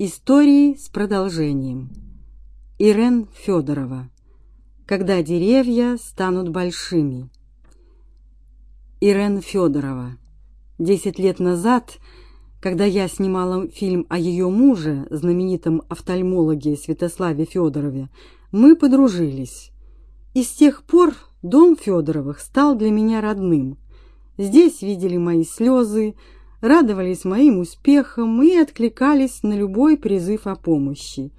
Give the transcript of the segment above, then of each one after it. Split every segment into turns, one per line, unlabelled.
Истории с продолжением. Ирен Федорова. Когда деревья станут большими. Ирен Федорова. Десять лет назад, когда я снимала фильм о ее муже, знаменитом офтальмологе Святославе Федорове, мы подружились. И с тех пор дом Федоровых стал для меня родным. Здесь видели мои слезы, радовались моим успехам и откликались на любой призыв о помощи.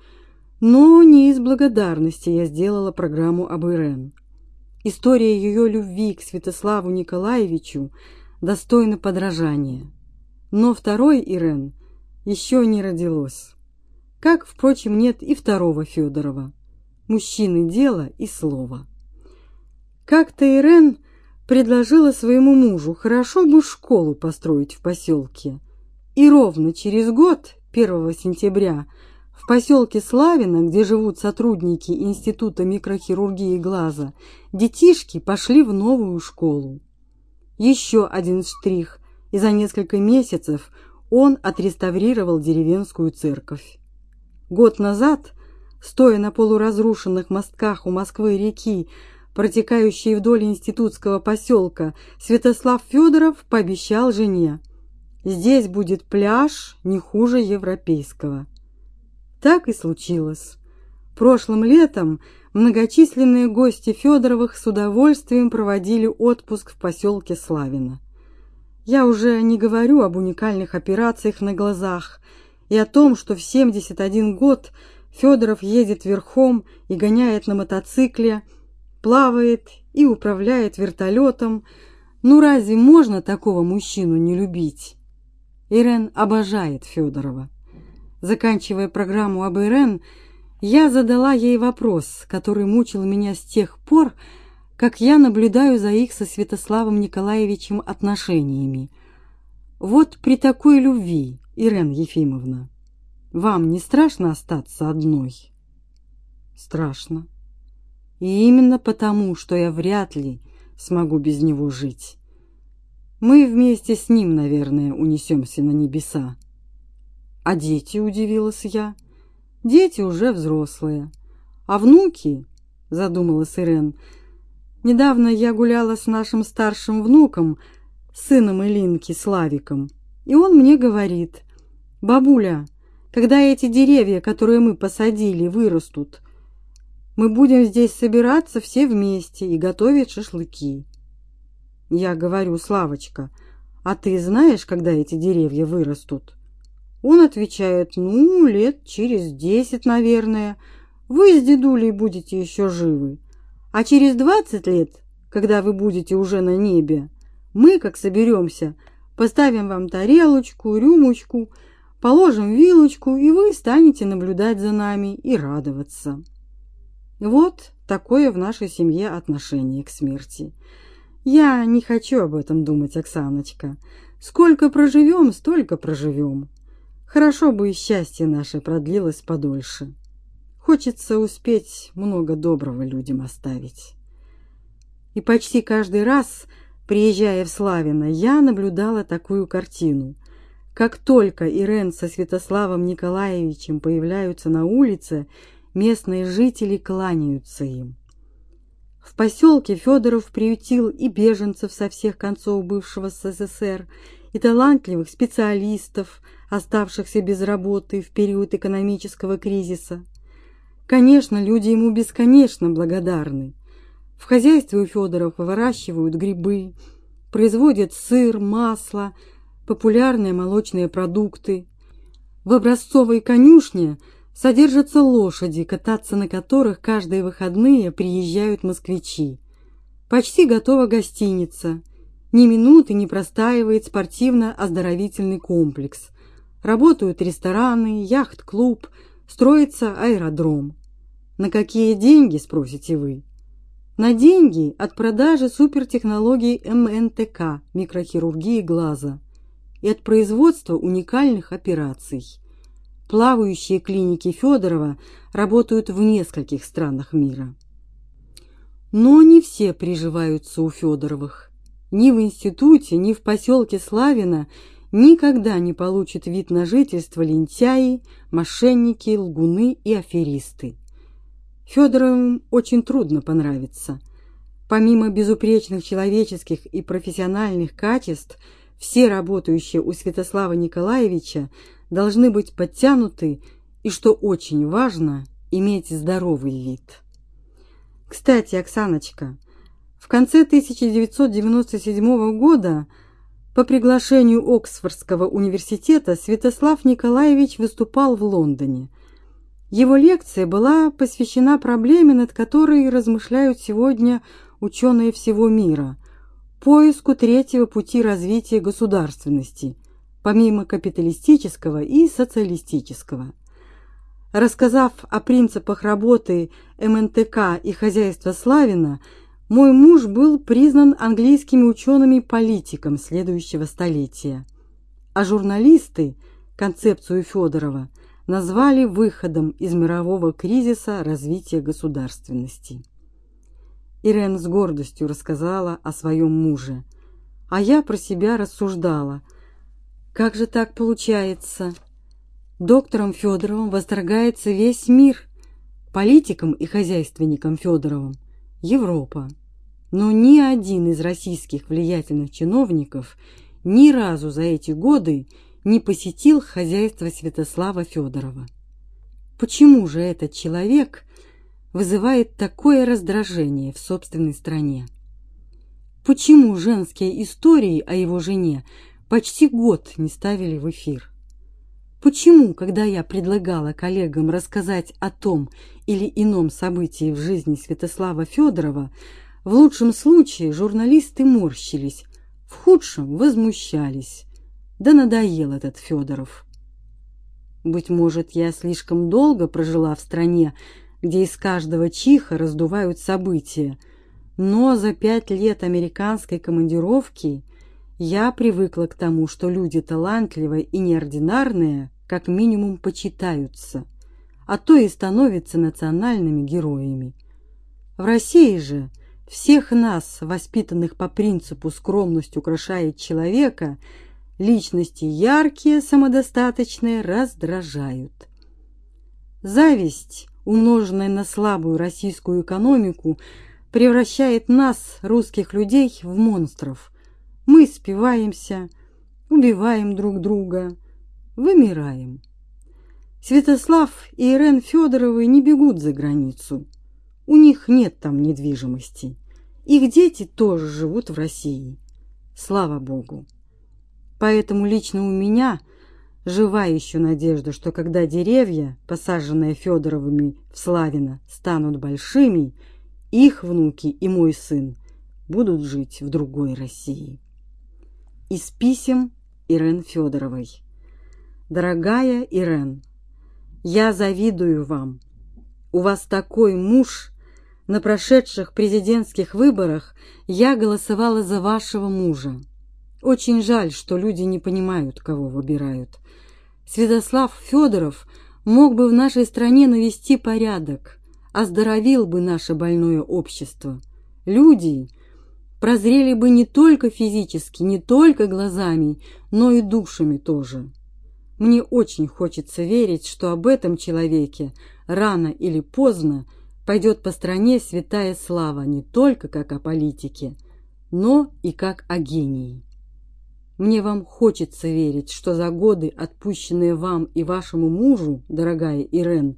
Но не из благодарности я сделала программу об Ирен. История ее любви к Святославу Николаевичу достойна подражания. Но второй Ирен еще не родилось. Как, впрочем, нет и второго Федорова. Мужчины дело и слово. Как-то Ирен предложила своему мужу хорошо бы школу построить в поселке. И ровно через год, 1 сентября, в поселке Славино, где живут сотрудники Института микрохирургии глаза, детишки пошли в новую школу. Еще один штрих, и за несколько месяцев он отреставрировал деревенскую церковь. Год назад, стоя на полуразрушенных мостках у Москвы-реки, протекающей вдоль институтского поселка, Святослав Федоров пообещал жене: "Здесь будет пляж не хуже европейского". Так и случилось. Прошлым летом многочисленные гости Федоровых с удовольствием проводили отпуск в поселке Славино. Я уже не говорю об уникальных операциях на глазах и о том, что в 71 год Федоров едет верхом и гоняет на мотоцикле плавает и управляет вертолетом. Ну разве можно такого мужчину не любить? Ирен обожает Федорова. Заканчивая программу об Ирен, я задала ей вопрос, который мучил меня с тех пор, как я наблюдаю за их со Святославом Николаевичем отношениями. Вот при такой любви, Ирен Ефимовна, вам не страшно остаться одной? Страшно. И именно потому, что я вряд ли смогу без него жить. Мы вместе с ним, наверное, унесемся на небеса. А дети, удивилась я. Дети уже взрослые. А внуки, задумалась Ирен. Недавно я гуляла с нашим старшим внуком, сыном Илинки, Славиком, и он мне говорит: "Бабуля, когда эти деревья, которые мы посадили, вырастут, мы будем здесь собираться все вместе и готовить шашлыки. Я говорю, Славочка, а ты знаешь, когда эти деревья вырастут? Он отвечает, ну, лет через десять, наверное. Вы с дедулей будете еще живы. А через двадцать лет, когда вы будете уже на небе, мы, как соберемся, поставим вам тарелочку, рюмочку, положим вилочку, и вы станете наблюдать за нами и радоваться. Вот такое в нашей семье отношение к смерти. Я не хочу об этом думать, Оксаночка. Сколько проживем, столько проживем. Хорошо бы и счастье наше продлилось подольше. Хочется успеть много доброго людям оставить. И почти каждый раз, приезжая в Славино, я наблюдала такую картину. Как только Ирен со Святославом Николаевичем появляются на улице, местные жители кланяются им. В поселке Федоров приютил и беженцев со всех концов бывшего СССР, и талантливых специалистов, оставшихся без работы в период экономического кризиса. Конечно, люди ему бесконечно благодарны. В хозяйстве у Федоров выращивают грибы, производят сыр, масло, популярные молочные продукты. В образцовой конюшне – содержатся лошади, кататься на которых каждые выходные приезжают москвичи. Почти готова гостиница. Ни минуты не простаивает спортивно-оздоровительный комплекс. Работают рестораны, яхт-клуб, строится аэродром. На какие деньги, спросите вы? На деньги от продажи супертехнологий МНТК, микрохирургии глаза, и от производства уникальных операций. Плавающие клиники Федорова работают в нескольких странах мира. Но не все приживаются у Федоровых. Ни в институте, ни в поселке Славино никогда не получат вид на жительство лентяи, мошенники, лгуны и аферисты. Федоровым очень трудно понравиться. Помимо безупречных человеческих и профессиональных качеств, все работающие у Святослава Николаевича должны быть подтянуты и, что очень важно, иметь здоровый вид. Кстати, Оксаночка, в конце 1997 года по приглашению Оксфордского университета Святослав Николаевич выступал в Лондоне. Его лекция была посвящена проблеме, над которой размышляют сегодня ученые всего мира поиску третьего пути развития государственности, помимо капиталистического и социалистического. Рассказав о принципах работы МНТК и хозяйства Славина, мой муж был признан английскими учеными политиком следующего столетия, а журналисты концепцию Федорова назвали выходом из мирового кризиса развития государственности. Ирен с гордостью рассказала о своем муже, а я про себя рассуждала. Как же так получается? Доктором Федоровым восторгается весь мир, политиком и хозяйственником Федоровым – Европа но ни один из российских влиятельных чиновников ни разу за эти годы не посетил хозяйство Святослава Федорова. Почему же этот человек вызывает такое раздражение в собственной стране? Почему женские истории о его жене почти год не ставили в эфир? Почему, когда я предлагала коллегам рассказать о том или ином событии в жизни Святослава Федорова, в лучшем случае журналисты морщились, в худшем возмущались. Да надоел этот Федоров. Быть может, я слишком долго прожила в стране, где из каждого чиха раздувают события, но за пять лет американской командировки я привыкла к тому, что люди талантливые и неординарные как минимум почитаются, а то и становятся национальными героями. В России же всех нас, воспитанных по принципу «скромность украшает человека», личности яркие, самодостаточные, раздражают. Зависть, умноженная на слабую российскую экономику, превращает нас, русских людей, в монстров. Мы спиваемся, убиваем друг друга, вымираем. Святослав и Ирен Федоровы не бегут за границу. У них нет там недвижимости. Их дети тоже живут в России. Слава Богу. Поэтому лично у меня жива еще надежда, что когда деревья, посаженные Федоровыми в Славино, станут большими, их внуки и мой сын будут жить в другой России. Из писем Ирен Федоровой. Дорогая Ирен, я завидую вам. У вас такой муж, на прошедших президентских выборах я голосовала за вашего мужа. Очень жаль, что люди не понимают, кого выбирают. Святослав Федоров мог бы в нашей стране навести порядок, оздоровил бы наше больное общество. Люди прозрели бы не только физически, не только глазами, но и душами тоже. Мне очень хочется верить, что об этом человеке рано или поздно пойдет по стране святая слава не только как о политике, но и как о гении. Мне вам хочется верить, что за годы, отпущенные вам и вашему мужу, дорогая Ирен,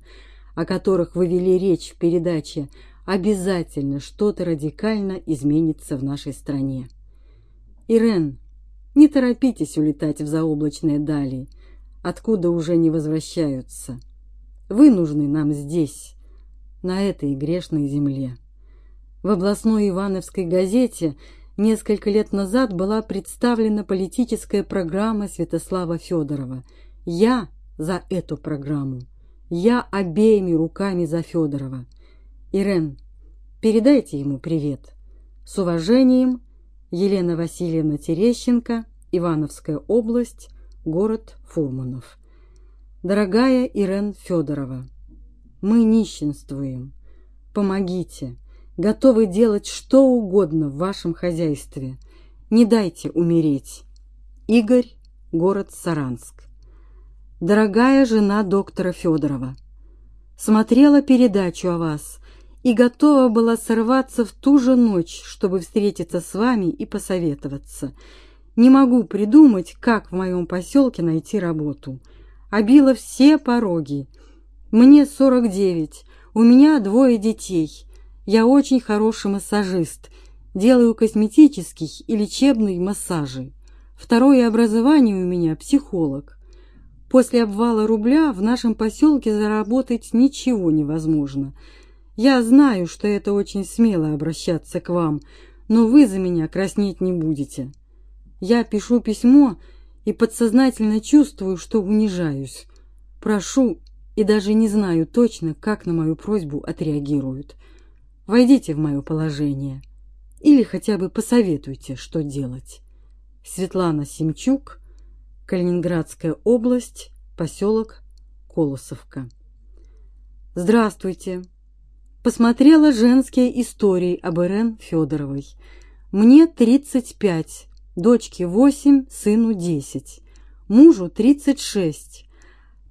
о которых вы вели речь в передаче, обязательно что-то радикально изменится в нашей стране. Ирен, не торопитесь улетать в заоблачные дали, откуда уже не возвращаются. Вы нужны нам здесь, на этой грешной земле. В областной Ивановской газете несколько лет назад была представлена политическая программа Святослава Федорова. Я за эту программу. Я обеими руками за Федорова. Ирен, передайте ему привет. С уважением, Елена Васильевна Терещенко, Ивановская область, город Фурманов. Дорогая Ирен Федорова, мы нищенствуем. Помогите. Готовы делать что угодно в вашем хозяйстве. Не дайте умереть. Игорь город Саранск. Дорогая жена доктора Федорова, смотрела передачу о вас и готова была сорваться в ту же ночь, чтобы встретиться с вами и посоветоваться. Не могу придумать, как в моем поселке найти работу. Обила все пороги. Мне 49, у меня двое детей. Я очень хороший массажист, делаю косметический и лечебный массажи. Второе образование у меня психолог. После обвала рубля в нашем поселке заработать ничего невозможно – я знаю, что это очень смело обращаться к вам, но вы за меня краснеть не будете. Я пишу письмо и подсознательно чувствую, что унижаюсь. Прошу и даже не знаю точно, как на мою просьбу отреагируют. Войдите в мое положение или хотя бы посоветуйте, что делать. Светлана Семчук, Калининградская область, поселок Колосовка. Здравствуйте. Посмотрела женские истории об Ирен Федоровой. Мне 35, дочке 8, сыну 10, мужу 36.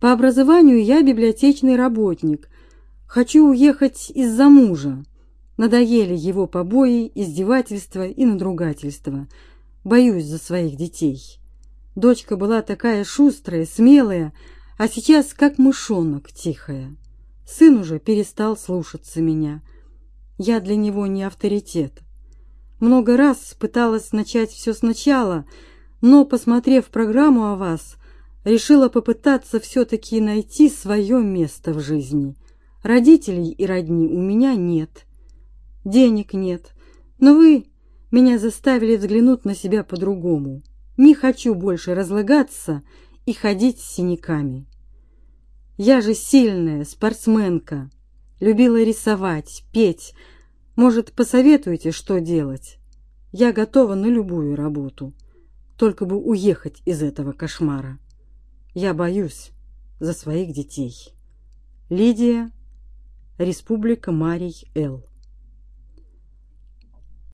По образованию я библиотечный работник. Хочу уехать из-за мужа. Надоели его побои, издевательства и надругательства. Боюсь за своих детей. Дочка была такая шустрая, смелая, а сейчас как мышонок тихая. Сын уже перестал слушаться меня. Я для него не авторитет. Много раз пыталась начать все сначала, но, посмотрев программу о вас, решила попытаться все-таки найти свое место в жизни. Родителей и родни у меня нет. Денег нет, но вы меня заставили взглянуть на себя по-другому. Не хочу больше разлагаться и ходить с синяками. Я же сильная спортсменка, любила рисовать, петь. Может, посоветуете, что делать? Я готова на любую работу, только бы уехать из этого кошмара. Я боюсь за своих детей. Лидия, Республика Марий Эл.